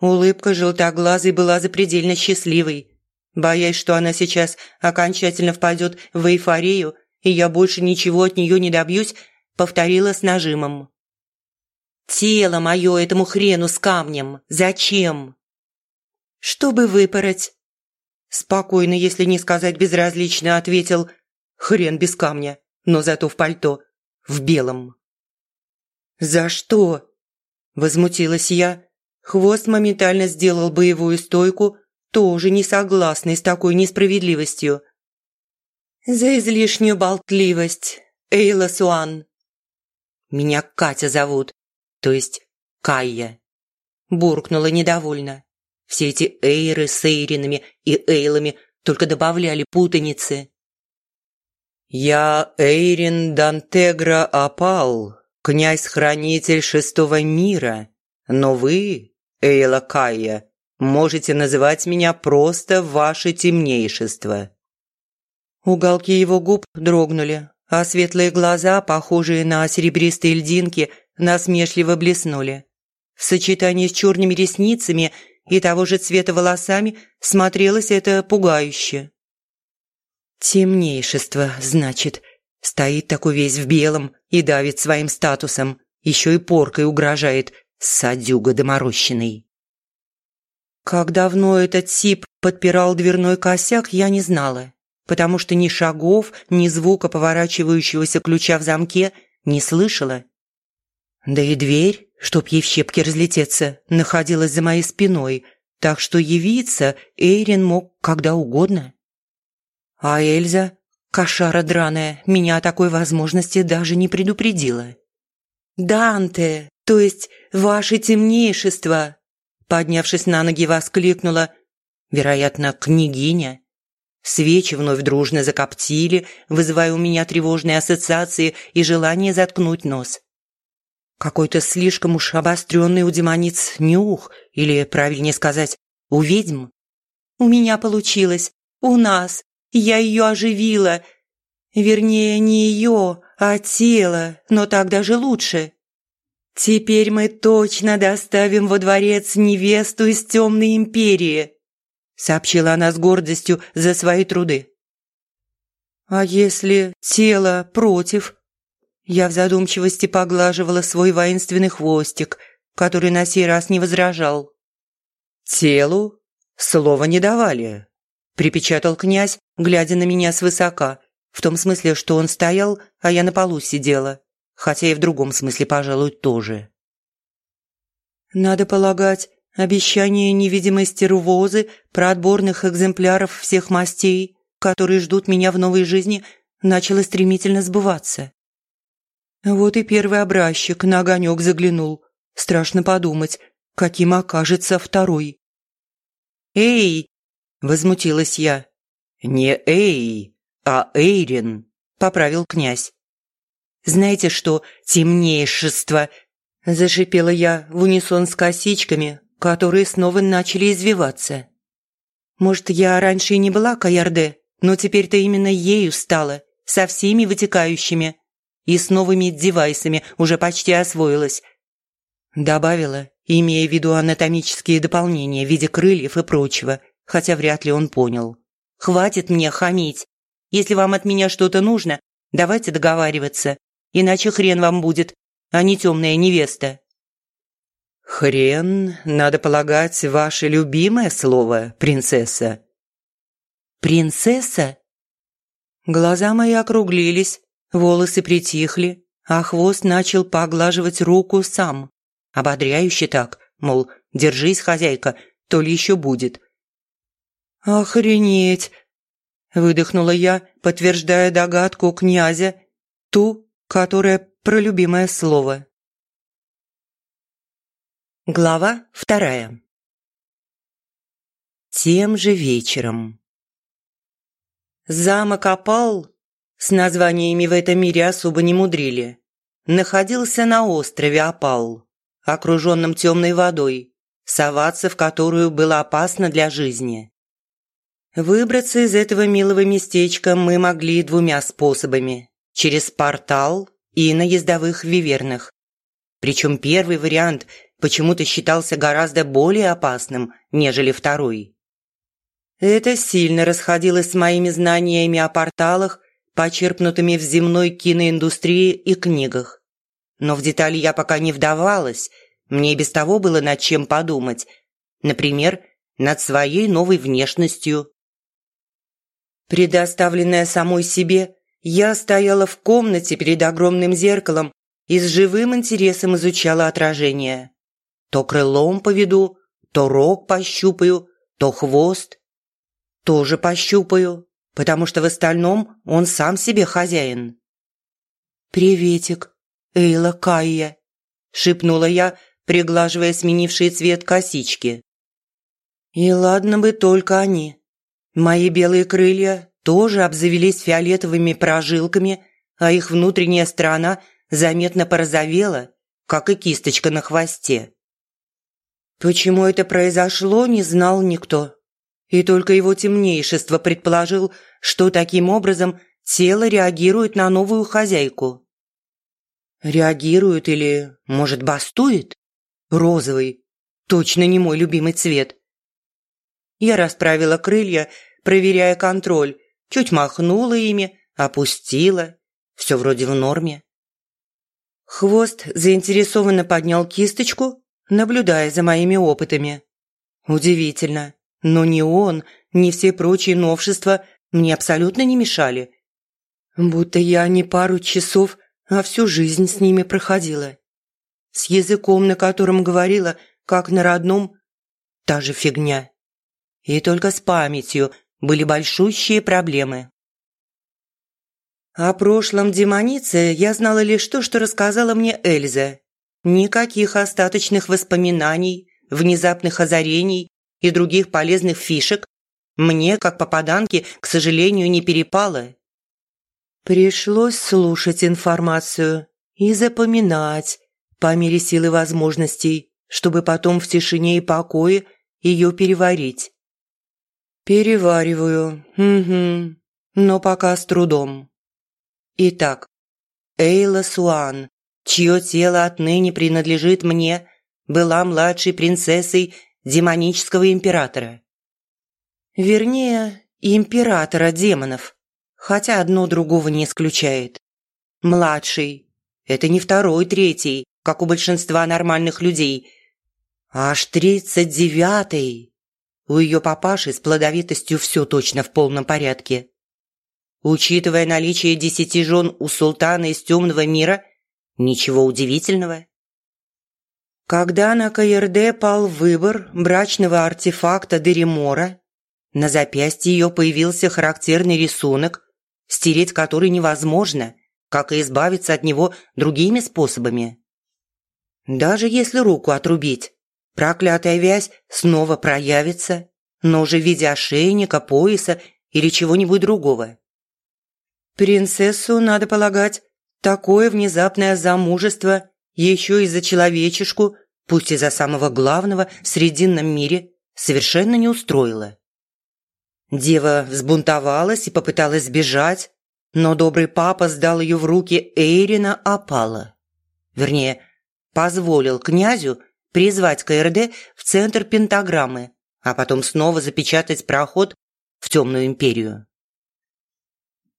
Улыбка желтоглазой была запредельно счастливой. Боясь, что она сейчас окончательно впадет в эйфорию, и я больше ничего от нее не добьюсь, повторила с нажимом. «Тело мое этому хрену с камнем! Зачем?» «Чтобы выпороть». Спокойно, если не сказать безразлично, ответил «Хрен без камня, но зато в пальто, в белом». «За что?» – возмутилась я. Хвост моментально сделал боевую стойку, тоже не согласный с такой несправедливостью. «За излишнюю болтливость, Эйла Суан». «Меня Катя зовут, то есть Кайя». Буркнула недовольно. Все эти эйры с эйринами и эйлами только добавляли путаницы. «Я Эйрин Дантегра Апал, князь-хранитель шестого мира, но вы, Эйла Кайя, можете называть меня просто ваше темнейшество». Уголки его губ дрогнули, а светлые глаза, похожие на серебристые льдинки, насмешливо блеснули. В сочетании с черными ресницами и того же цвета волосами смотрелось это пугающе. «Темнейшество, значит. Стоит такой весь в белом и давит своим статусом. Еще и поркой угрожает, садюга доморощенный». Как давно этот тип подпирал дверной косяк, я не знала, потому что ни шагов, ни звука поворачивающегося ключа в замке не слышала. Да и дверь, чтоб ей в щепки разлететься, находилась за моей спиной, так что явиться Эйрин мог когда угодно. А Эльза, кошара драная, меня о такой возможности даже не предупредила. «Данте, то есть ваше темнейшество!» Поднявшись на ноги, воскликнула, вероятно, княгиня. Свечи вновь дружно закоптили, вызывая у меня тревожные ассоциации и желание заткнуть нос. Какой-то слишком уж обостренный у демониц нюх, или, правильнее сказать, у ведьм. У меня получилось, у нас, я ее оживила. Вернее, не ее, а тело, но так даже лучше. Теперь мы точно доставим во дворец невесту из темной империи, сообщила она с гордостью за свои труды. А если тело против? Я в задумчивости поглаживала свой воинственный хвостик, который на сей раз не возражал. «Телу слова не давали», – припечатал князь, глядя на меня свысока, в том смысле, что он стоял, а я на полу сидела, хотя и в другом смысле, пожалуй, тоже. «Надо полагать, обещание невидимости рвозы про отборных экземпляров всех мастей, которые ждут меня в новой жизни, начало стремительно сбываться. Вот и первый образчик на огонек заглянул. Страшно подумать, каким окажется второй. «Эй!» – возмутилась я. «Не Эй, а Эйрин», – поправил князь. «Знаете что, темнейшество!» – зашипела я в унисон с косичками, которые снова начали извиваться. «Может, я раньше и не была Каярде, но теперь-то именно ею стала, со всеми вытекающими и с новыми девайсами уже почти освоилась. Добавила, имея в виду анатомические дополнения в виде крыльев и прочего, хотя вряд ли он понял. «Хватит мне хамить. Если вам от меня что-то нужно, давайте договариваться, иначе хрен вам будет, а не темная невеста». «Хрен, надо полагать, ваше любимое слово, принцесса». «Принцесса?» Глаза мои округлились, Волосы притихли, а хвост начал поглаживать руку сам. Ободряюще так, мол, держись, хозяйка, то ли еще будет. «Охренеть!» – выдохнула я, подтверждая догадку князя, ту, которая про любимое слово. Глава вторая. Тем же вечером. Замок опал с названиями в этом мире особо не мудрили, находился на острове Апал, окруженном темной водой, соваться в которую было опасно для жизни. Выбраться из этого милого местечка мы могли двумя способами – через портал и на ездовых вивернах. Причем первый вариант почему-то считался гораздо более опасным, нежели второй. Это сильно расходилось с моими знаниями о порталах почерпнутыми в земной киноиндустрии и книгах. Но в детали я пока не вдавалась, мне и без того было над чем подумать. Например, над своей новой внешностью. Предоставленная самой себе, я стояла в комнате перед огромным зеркалом и с живым интересом изучала отражение. То крылом поведу, то рог пощупаю, то хвост. Тоже пощупаю потому что в остальном он сам себе хозяин. «Приветик, Эйла Кайя», – шепнула я, приглаживая сменивший цвет косички. И ладно бы только они. Мои белые крылья тоже обзавелись фиолетовыми прожилками, а их внутренняя сторона заметно порозовела, как и кисточка на хвосте. Почему это произошло, не знал никто. И только его темнейшество предположил, что таким образом тело реагирует на новую хозяйку. Реагирует или, может, бастует? Розовый. Точно не мой любимый цвет. Я расправила крылья, проверяя контроль, чуть махнула ими, опустила. Все вроде в норме. Хвост заинтересованно поднял кисточку, наблюдая за моими опытами. Удивительно. Но ни он, ни все прочие новшества мне абсолютно не мешали. Будто я не пару часов, а всю жизнь с ними проходила. С языком, на котором говорила, как на родном, та же фигня. И только с памятью были большущие проблемы. О прошлом демонице я знала лишь то, что рассказала мне Эльза. Никаких остаточных воспоминаний, внезапных озарений и других полезных фишек мне, как попаданке, к сожалению, не перепало. Пришлось слушать информацию и запоминать по мере силы возможностей, чтобы потом в тишине и покое ее переварить. Перевариваю, угу, но пока с трудом. Итак, Эйла Суан, чье тело отныне принадлежит мне, была младшей принцессой демонического императора. Вернее, императора демонов, хотя одно другого не исключает. Младший, Это не второй, третий, как у большинства нормальных людей. Аж тридцать девятый. У ее папаши с плодовитостью все точно в полном порядке. Учитывая наличие десяти жен у султана из темного мира, ничего удивительного. Когда на КРД пал выбор брачного артефакта Деримора, на запястье ее появился характерный рисунок, стереть который невозможно, как и избавиться от него другими способами. Даже если руку отрубить, проклятая вязь снова проявится, но уже в виде ошейника, пояса или чего-нибудь другого. Принцессу, надо полагать, такое внезапное замужество еще и за человечешку, пусть и за самого главного в Срединном мире, совершенно не устроило. Дева взбунтовалась и попыталась сбежать, но добрый папа сдал ее в руки Эйрина Апала. Вернее, позволил князю призвать КРД в центр пентаграммы, а потом снова запечатать проход в темную империю.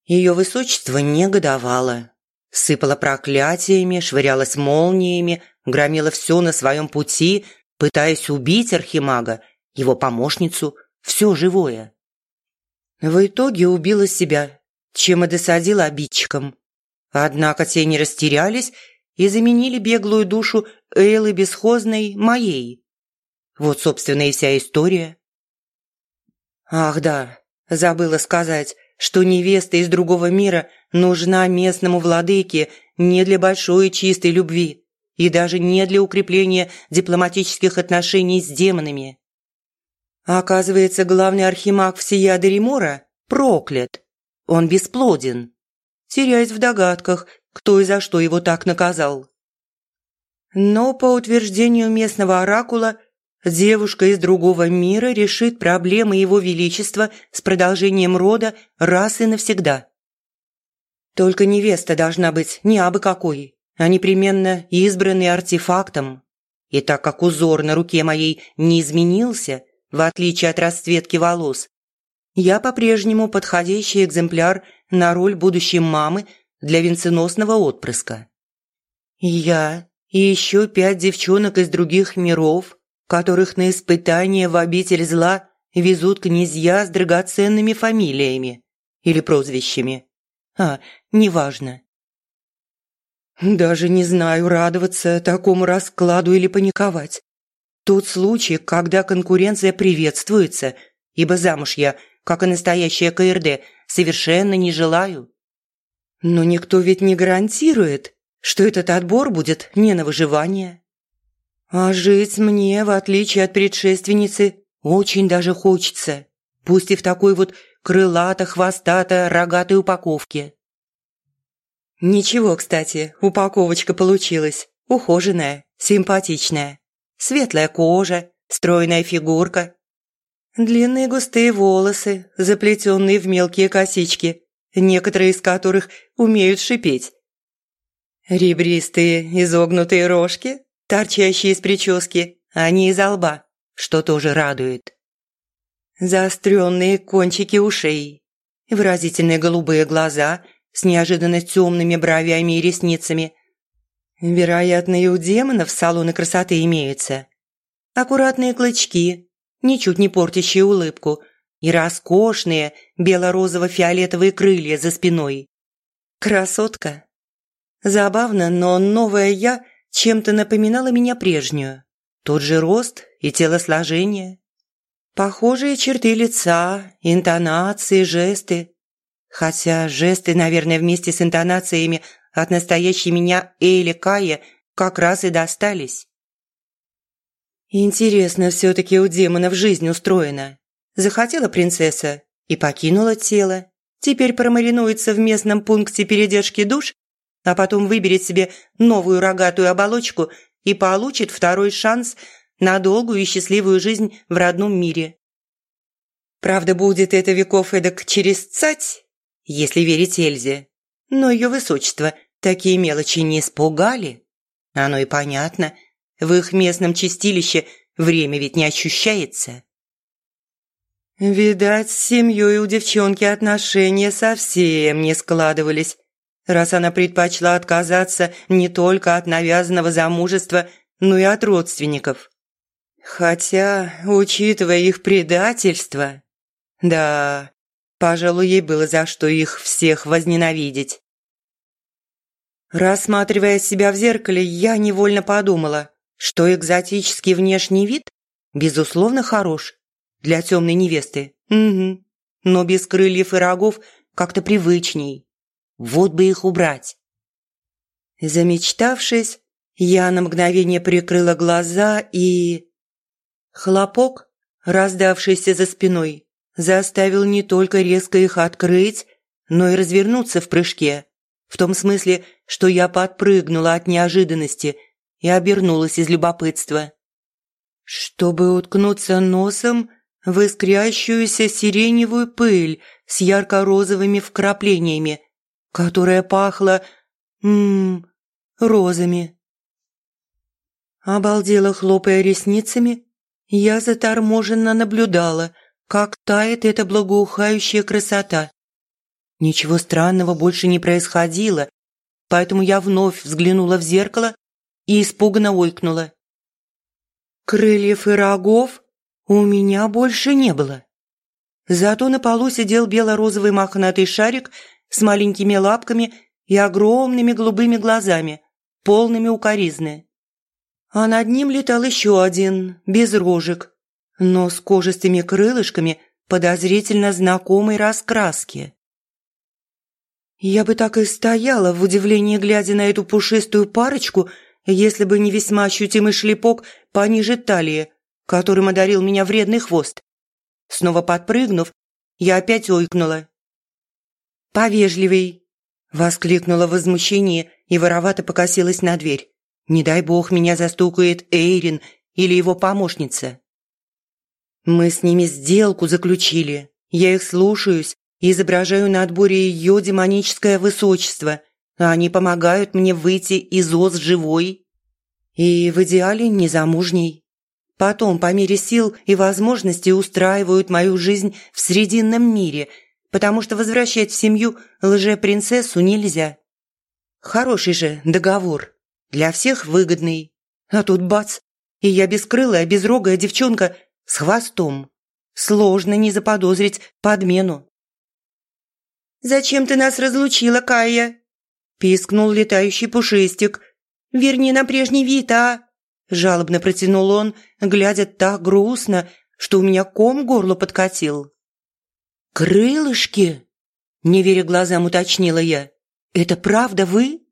Ее высочество негодовало. Сыпала проклятиями, швырялась молниями, громила все на своем пути, пытаясь убить архимага, его помощницу, все живое. В итоге убила себя, чем и досадила обидчикам. Однако те не растерялись и заменили беглую душу Эйлы Бесхозной моей. Вот, собственно, и вся история. Ах да, забыла сказать, что невеста из другого мира нужна местному владыке не для большой и чистой любви и даже не для укрепления дипломатических отношений с демонами. оказывается, главный архимаг всея Деримора проклят. Он бесплоден. Теряясь в догадках, кто и за что его так наказал. Но, по утверждению местного оракула, девушка из другого мира решит проблемы его величества с продолжением рода раз и навсегда. Только невеста должна быть не абы какой, а непременно избранный артефактом. И так как узор на руке моей не изменился, в отличие от расцветки волос, я по-прежнему подходящий экземпляр на роль будущей мамы для венценосного отпрыска. Я и еще пять девчонок из других миров, которых на испытание в обитель зла везут князья с драгоценными фамилиями или прозвищами. А, неважно. Даже не знаю, радоваться такому раскладу или паниковать. Тот случай, когда конкуренция приветствуется, ибо замуж я, как и настоящая КРД, совершенно не желаю. Но никто ведь не гарантирует, что этот отбор будет не на выживание. А жить мне, в отличие от предшественницы, очень даже хочется, пусть и в такой вот крылато-хвостато-рогатой упаковке. Ничего, кстати, упаковочка получилась, ухоженная, симпатичная. Светлая кожа, стройная фигурка. Длинные густые волосы, заплетенные в мелкие косички, некоторые из которых умеют шипеть. Ребристые изогнутые рожки, торчащие из прически, а не из лба, что тоже радует. Заостренные кончики ушей, выразительные голубые глаза с неожиданно темными бровями и ресницами. Вероятно, и у демонов салоны красоты имеются. Аккуратные клычки, ничуть не портящие улыбку, и роскошные бело-розово-фиолетовые крылья за спиной. Красотка. Забавно, но новая я чем-то напоминала меня прежнюю. Тот же рост и телосложение. Похожие черты лица, интонации, жесты. Хотя жесты, наверное, вместе с интонациями от настоящей меня Эйли Кая как раз и достались. Интересно все-таки у демонов жизнь устроена. Захотела принцесса и покинула тело. Теперь промаринуется в местном пункте передержки душ, а потом выберет себе новую рогатую оболочку и получит второй шанс на долгую и счастливую жизнь в родном мире. Правда, будет это веков эдак через цать, если верить Эльзе. Но ее высочество такие мелочи не испугали. Оно и понятно. В их местном чистилище время ведь не ощущается. Видать, с семьей у девчонки отношения совсем не складывались, раз она предпочла отказаться не только от навязанного замужества, но и от родственников. Хотя, учитывая их предательство, да, пожалуй, ей было за что их всех возненавидеть. Рассматривая себя в зеркале, я невольно подумала, что экзотический внешний вид, безусловно, хорош для темной невесты. Угу. Но без крыльев и рогов как-то привычней. Вот бы их убрать. Замечтавшись, я на мгновение прикрыла глаза и... Хлопок, раздавшийся за спиной, заставил не только резко их открыть, но и развернуться в прыжке. В том смысле, что я подпрыгнула от неожиданности и обернулась из любопытства. Чтобы уткнуться носом в искрящуюся сиреневую пыль с ярко-розовыми вкраплениями, которая пахла... Ммм, розами. Обалдела, хлопая ресницами, я заторможенно наблюдала, как тает эта благоухающая красота. Ничего странного больше не происходило, поэтому я вновь взглянула в зеркало и испуганно ойкнула. Крыльев и рогов у меня больше не было. Зато на полу сидел бело-розовый мохнатый шарик с маленькими лапками и огромными голубыми глазами, полными укоризны. А над ним летал еще один, без рожек, но с кожистыми крылышками подозрительно знакомой раскраски. Я бы так и стояла в удивлении, глядя на эту пушистую парочку, если бы не весьма ощутимый шлепок пониже талии, которым одарил меня вредный хвост. Снова подпрыгнув, я опять ойкнула. «Повежливей!» – воскликнула в возмущении и воровато покосилась на дверь. «Не дай бог меня застукает Эйрин или его помощница». «Мы с ними сделку заключили. Я их слушаюсь и изображаю на отборе ее демоническое высочество, а они помогают мне выйти из ОС живой и в идеале незамужней. Потом, по мере сил и возможностей, устраивают мою жизнь в Срединном мире – потому что возвращать в семью лже-принцессу нельзя. Хороший же договор, для всех выгодный. А тут бац, и я бескрылая, безрогая девчонка с хвостом. Сложно не заподозрить подмену. «Зачем ты нас разлучила, Кая?» – пискнул летающий пушистик. «Верни на прежний вид, а!» – жалобно протянул он, глядя так грустно, что у меня ком горло подкатил. «Крылышки?» – не веря глазам, уточнила я. «Это правда вы?»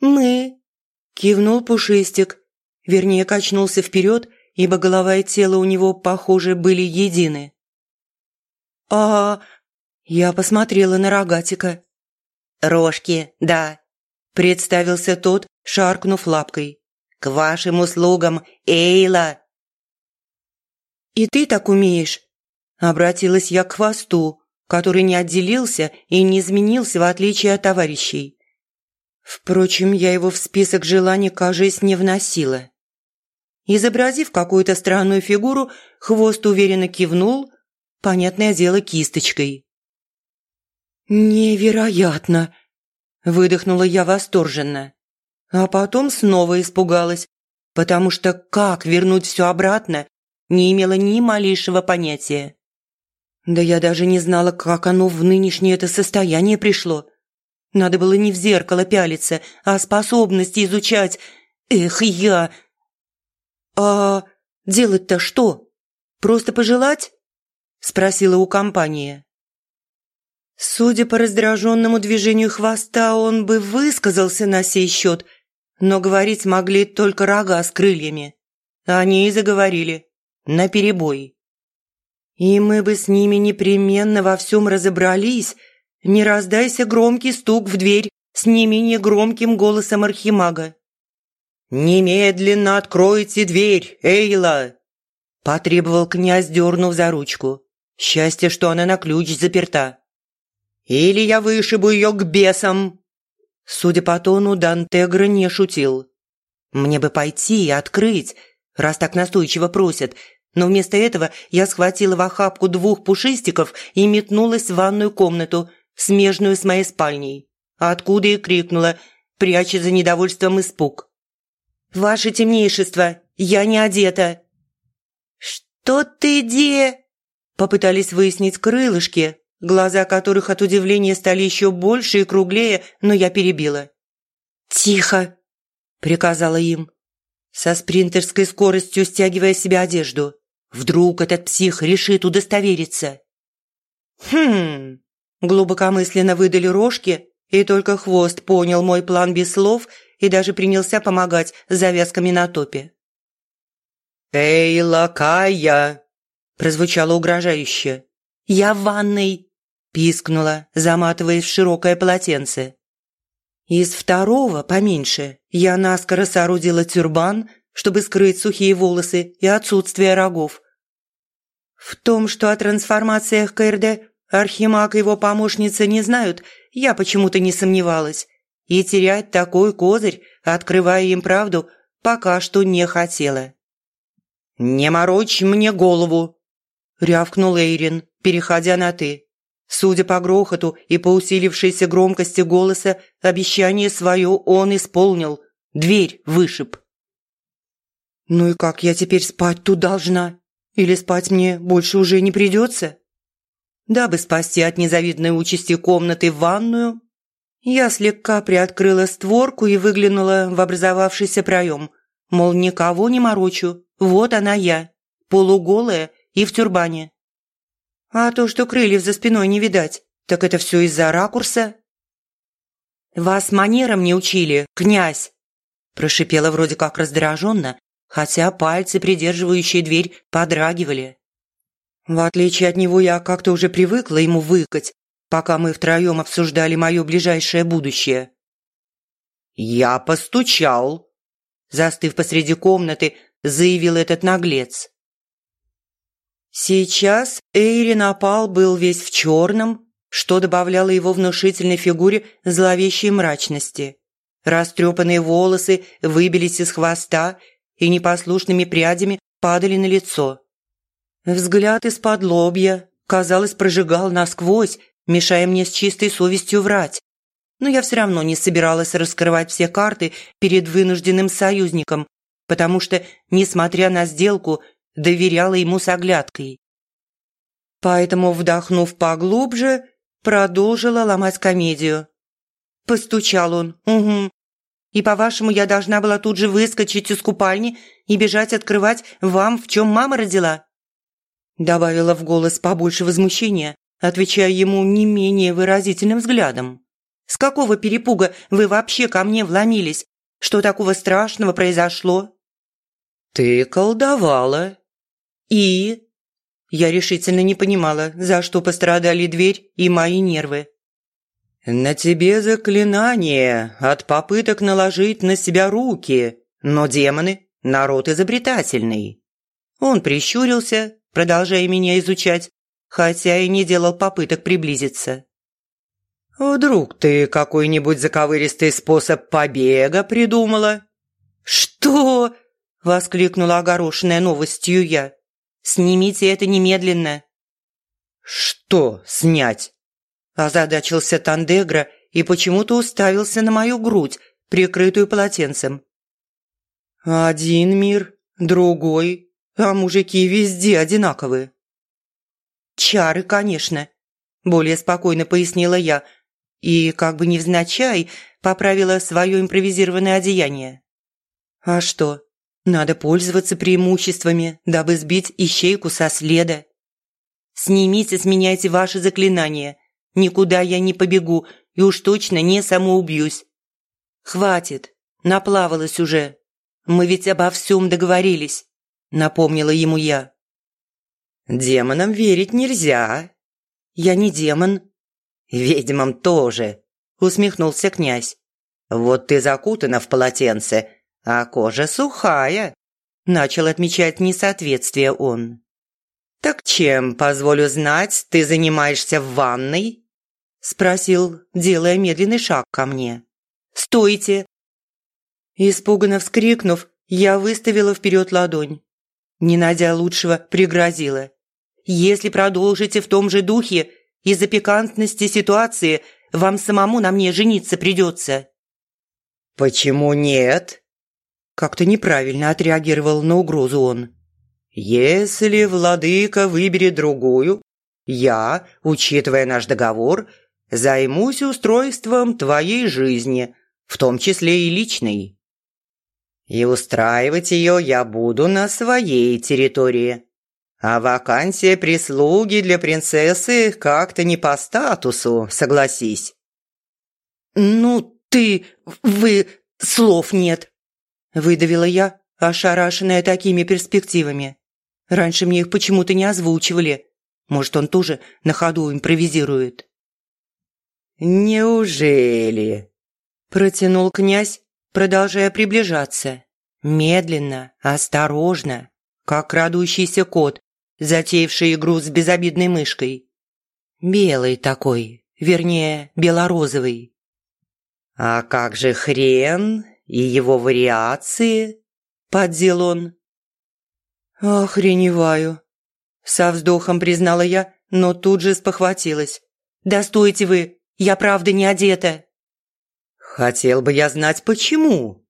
«Мы», – кивнул Пушистик. Вернее, качнулся вперед, ибо голова и тело у него, похоже, были едины. «А...» – я посмотрела на рогатика. «Рожки, да», – представился тот, шаркнув лапкой. «К вашим услугам, Эйла!» «И ты так умеешь?» Обратилась я к хвосту, который не отделился и не изменился в отличие от товарищей. Впрочем, я его в список желаний, кажется, не вносила. Изобразив какую-то странную фигуру, хвост уверенно кивнул, понятное дело, кисточкой. «Невероятно!» – выдохнула я восторженно. А потом снова испугалась, потому что как вернуть все обратно, не имела ни малейшего понятия. Да я даже не знала, как оно в нынешнее это состояние пришло. Надо было не в зеркало пялиться, а способности изучать. Эх, я... А делать-то что? Просто пожелать? Спросила у компании. Судя по раздраженному движению хвоста, он бы высказался на сей счет, но говорить могли только рога с крыльями. Они и заговорили. Наперебой. И мы бы с ними непременно во всем разобрались, не раздайся громкий стук в дверь с не менее громким голосом архимага. «Немедленно откройте дверь, Эйла!» – потребовал князь, дернув за ручку. Счастье, что она на ключ заперта. «Или я вышибу ее к бесам!» Судя по тону, Дантегра не шутил. «Мне бы пойти и открыть, раз так настойчиво просят, но вместо этого я схватила в охапку двух пушистиков и метнулась в ванную комнату, смежную с моей спальней. откуда и крикнула, пряча за недовольством испуг. «Ваше темнейшество, я не одета!» «Что ты де?» Попытались выяснить крылышки, глаза которых от удивления стали еще больше и круглее, но я перебила. «Тихо!» – приказала им, со спринтерской скоростью стягивая себе одежду. Вдруг этот псих решит удостовериться. «Хм...» – глубокомысленно выдали рожки, и только хвост понял мой план без слов и даже принялся помогать с завязками на топе. «Эй, лакая!» – прозвучало угрожающе. «Я в ванной!» – пискнула, заматываясь в широкое полотенце. Из второго, поменьше, я наскоро соорудила тюрбан, чтобы скрыть сухие волосы и отсутствие рогов. В том, что о трансформациях КРД Архимаг и его помощница не знают, я почему-то не сомневалась. И терять такой козырь, открывая им правду, пока что не хотела. «Не морочь мне голову!» – рявкнул Эйрин, переходя на «ты». Судя по грохоту и по усилившейся громкости голоса, обещание свое он исполнил. Дверь вышиб. «Ну и как я теперь спать тут должна? Или спать мне больше уже не придется?» Дабы спасти от незавидной участи комнаты в ванную, я слегка приоткрыла створку и выглянула в образовавшийся проем. Мол, никого не морочу, вот она я, полуголая и в тюрбане. А то, что крыльев за спиной не видать, так это все из-за ракурса. «Вас манерам не учили, князь!» Прошипела вроде как раздраженно, хотя пальцы, придерживающие дверь, подрагивали. В отличие от него, я как-то уже привыкла ему выкать, пока мы втроем обсуждали мое ближайшее будущее. «Я постучал!» Застыв посреди комнаты, заявил этот наглец. Сейчас Эйрин опал был весь в черном, что добавляло его внушительной фигуре зловещей мрачности. Растрепанные волосы выбились из хвоста и непослушными прядями падали на лицо. Взгляд из-под лобья, казалось, прожигал насквозь, мешая мне с чистой совестью врать. Но я все равно не собиралась раскрывать все карты перед вынужденным союзником, потому что, несмотря на сделку, доверяла ему с оглядкой. Поэтому, вдохнув поглубже, продолжила ломать комедию. Постучал он, угу. И, по-вашему, я должна была тут же выскочить из купальни и бежать открывать вам, в чем мама родила? Добавила в голос побольше возмущения, отвечая ему не менее выразительным взглядом. «С какого перепуга вы вообще ко мне вломились? Что такого страшного произошло?» «Ты колдовала», «И?» Я решительно не понимала, за что пострадали дверь и мои нервы. «На тебе заклинание от попыток наложить на себя руки, но демоны – народ изобретательный». Он прищурился, продолжая меня изучать, хотя и не делал попыток приблизиться. «Вдруг ты какой-нибудь заковыристый способ побега придумала?» «Что?» – воскликнула огорошенная новостью я. Снимите это немедленно». «Что снять?» Озадачился Тандегра и почему-то уставился на мою грудь, прикрытую полотенцем. «Один мир, другой, а мужики везде одинаковые». «Чары, конечно», – более спокойно пояснила я, и, как бы невзначай, поправила свое импровизированное одеяние. «А что, надо пользоваться преимуществами, дабы сбить ищейку со следа. Снимите с ваши заклинания. Никуда я не побегу и уж точно не самоубьюсь. Хватит, наплавалась уже. Мы ведь обо всем договорились, напомнила ему я. Демонам верить нельзя. Я не демон. Ведьмам тоже, усмехнулся князь. Вот ты закутана в полотенце, а кожа сухая», – начал отмечать несоответствие он. «Так чем, позволю знать, ты занимаешься в ванной?» – спросил, делая медленный шаг ко мне. «Стойте!» Испуганно вскрикнув, я выставила вперед ладонь. Не найдя лучшего, пригрозила. «Если продолжите в том же духе, из-за пикантности ситуации вам самому на мне жениться придется». «Почему нет?» Как-то неправильно отреагировал на угрозу он. «Если владыка выберет другую, я, учитывая наш договор, займусь устройством твоей жизни, в том числе и личной. И устраивать ее я буду на своей территории. А вакансия прислуги для принцессы как-то не по статусу, согласись». «Ну, ты... вы... слов нет», – выдавила я, ошарашенная такими перспективами. Раньше мне их почему-то не озвучивали. Может, он тоже на ходу импровизирует. «Неужели?» – протянул князь, продолжая приближаться. Медленно, осторожно, как крадущийся кот, затеявший игру с безобидной мышкой. Белый такой, вернее, белорозовый. «А как же хрен и его вариации?» – поддел он. «Охреневаю!» – со вздохом признала я, но тут же спохватилась. «Да стойте вы! Я правда не одета!» «Хотел бы я знать, почему?»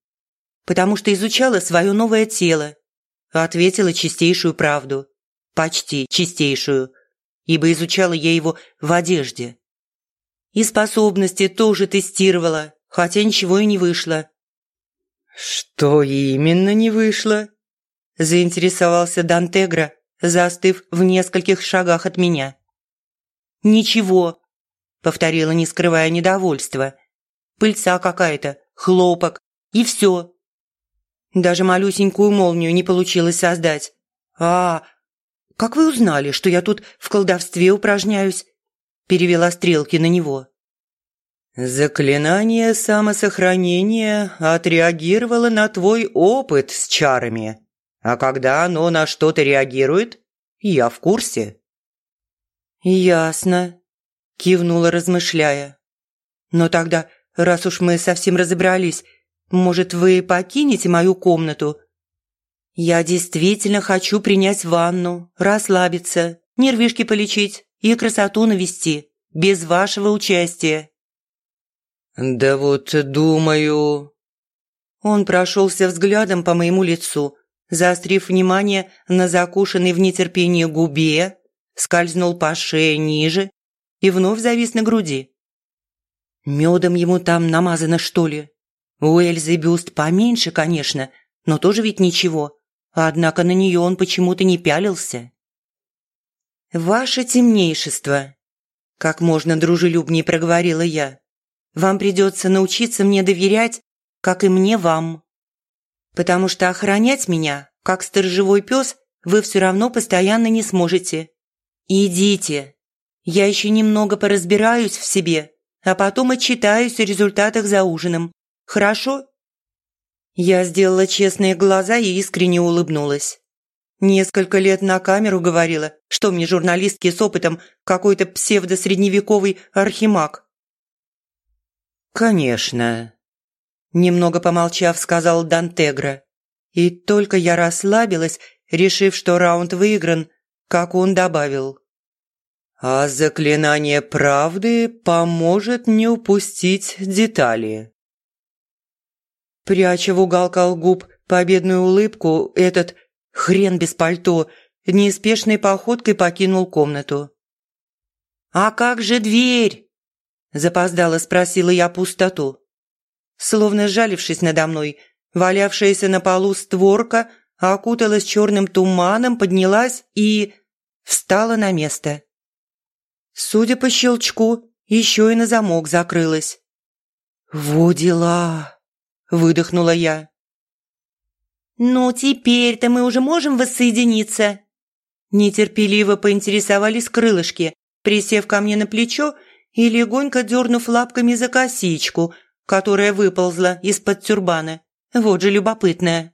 «Потому что изучала свое новое тело», – ответила чистейшую правду почти чистейшую, ибо изучала я его в одежде. И способности тоже тестировала, хотя ничего и не вышло. «Что именно не вышло?» – заинтересовался Дантегра, застыв в нескольких шагах от меня. «Ничего», – повторила, не скрывая недовольства. «Пыльца какая-то, хлопок, и все». Даже малюсенькую молнию не получилось создать. А, «Как вы узнали, что я тут в колдовстве упражняюсь?» Перевела стрелки на него. «Заклинание самосохранения отреагировало на твой опыт с чарами. А когда оно на что-то реагирует, я в курсе». «Ясно», – кивнула, размышляя. «Но тогда, раз уж мы совсем разобрались, может, вы покинете мою комнату я действительно хочу принять ванну, расслабиться, нервишки полечить и красоту навести, без вашего участия». «Да вот думаю...» Он прошелся взглядом по моему лицу, заострив внимание на закушенной в нетерпении губе, скользнул по шее ниже и вновь завис на груди. Медом ему там намазано, что ли? У Эльзы бюст поменьше, конечно, но тоже ведь ничего. Однако на нее он почему-то не пялился. «Ваше темнейшество», – как можно дружелюбнее проговорила я, – «вам придется научиться мне доверять, как и мне вам. Потому что охранять меня, как сторожевой пес, вы все равно постоянно не сможете. Идите. Я еще немного поразбираюсь в себе, а потом отчитаюсь о результатах за ужином. Хорошо?» Я сделала честные глаза и искренне улыбнулась. Несколько лет на камеру говорила, что мне журналистки с опытом какой-то псевдосредневековый архимаг. «Конечно», – немного помолчав, сказал Дантегра. И только я расслабилась, решив, что раунд выигран, как он добавил. «А заклинание правды поможет не упустить детали». Пряча в уголках губ победную улыбку, этот хрен без пальто неспешной походкой покинул комнату. «А как же дверь?» – запоздало спросила я пустоту. Словно жалившись надо мной, валявшаяся на полу створка окуталась черным туманом, поднялась и встала на место. Судя по щелчку, еще и на замок закрылась. «Во дела!» выдохнула я. «Ну, теперь-то мы уже можем воссоединиться?» Нетерпеливо поинтересовались крылышки, присев ко мне на плечо и легонько дернув лапками за косичку, которая выползла из-под тюрбана. Вот же любопытная.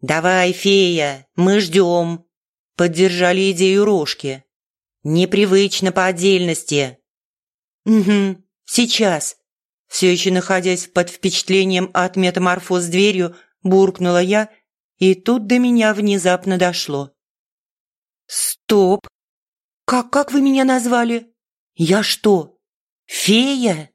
«Давай, фея, мы ждем», – поддержали идею рожки. «Непривычно по отдельности». «Угу, сейчас», все еще находясь под впечатлением от метаморфоз дверью, буркнула я, и тут до меня внезапно дошло. «Стоп! Как, как вы меня назвали? Я что, Фея?»